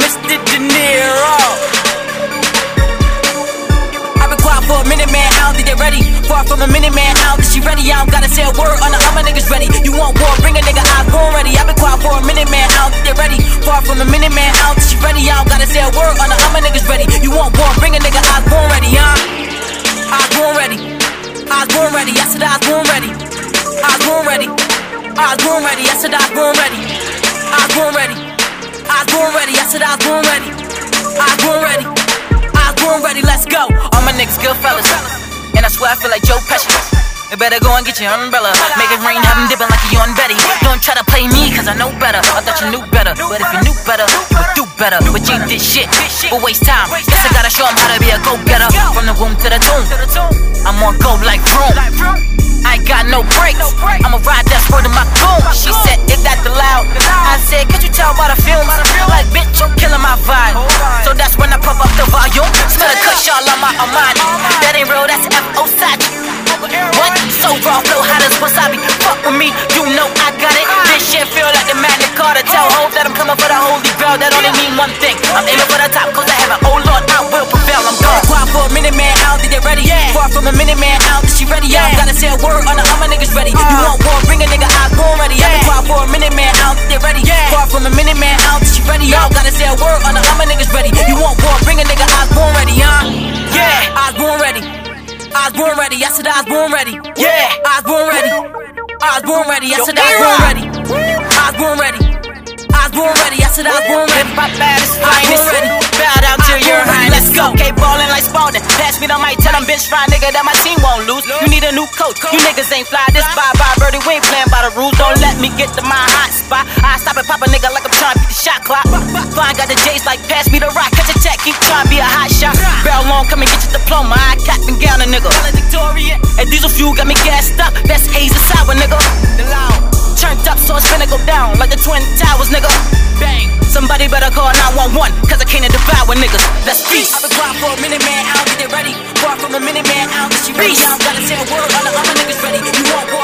Mr. De Niro. I've been quiet for a minute, man. How did they ready. Far from a minute, man. How did she ready. I don't gotta say a word on the my niggas ready. You want war? Bring a nigga. I'm born ready. I've been quiet for a minute, man. How did they ready. Far from a minute, man. How did she ready. I don't gotta say a word on the my niggas ready. You want war? Bring a nigga. I'm born ready, huh? I'm born ready. I was born ready. I said I was born ready. I was born ready. I was born ready. I said I was born ready. I was born ready. I was born ready. I said I was born ready. I was born ready. I was born ready. Let's go. All my niggas good fellas. And I swear I feel like Joe Pesci. You better go and get your umbrella. Make it rain, have him dipping like you on Betty. Don't try to play me, cause I know better. I thought you knew better. But if you knew better, you would do better. But you did shit. But waste time. Guess I gotta show him how to be a go getter. From the womb to the tomb. I'm on go like Vroom. I ain't got no brakes. I'ma ride that for in So raw, flow hot as wasabi. Fuck with me, you know I got it. This shit feel like the Magna Carta. Tell hope that I'm coming for the holy grail. That only mean one thing. I'm aiming for the top, cause I have an oh lord, I will prevail. I'm gone. Quiet for a minute, man, out, did they ready? Yeah. Far from a minute, man, out, is she ready? Yeah. Gotta say a word on the other niggas ready. You uh. want war, bring a nigga born ready. I was born ready. I said I was born ready. Yeah, I was born ready. I was born ready. I said I was born ready. I was born ready. I was born ready. I said I was born ready. My baddest I was born finest. ready. Bow down to your highness. Let's go. Okay, ballin' like Spalding. Pass me the mic, tell them bitch fine nigga that my team won't lose. You need a new coach. You niggas ain't fly. This bye bye birdie. We ain't playing by the rules. Don't let me get to my hot spot. I stop and pop a nigga like I'm trying to beat the shot clock. Fine got the J's like pass me the rock. Catch a check, keep trying to be a hot shot. Come and get your diploma. I cap and gown a nigga. Valedictorian. And diesel fuel got me gassed up. That's haze and sour, nigga. The loud. Turned up, so it's finna go down like the Twin Towers, nigga. Bang. Somebody better call 911, cause I came to devour niggas. Let's feast. I've been quiet for a minute, man. Out, get it ready. Far from a minute, man. Out, is she ready? I don't gotta say a word on the other niggas ready. You want war,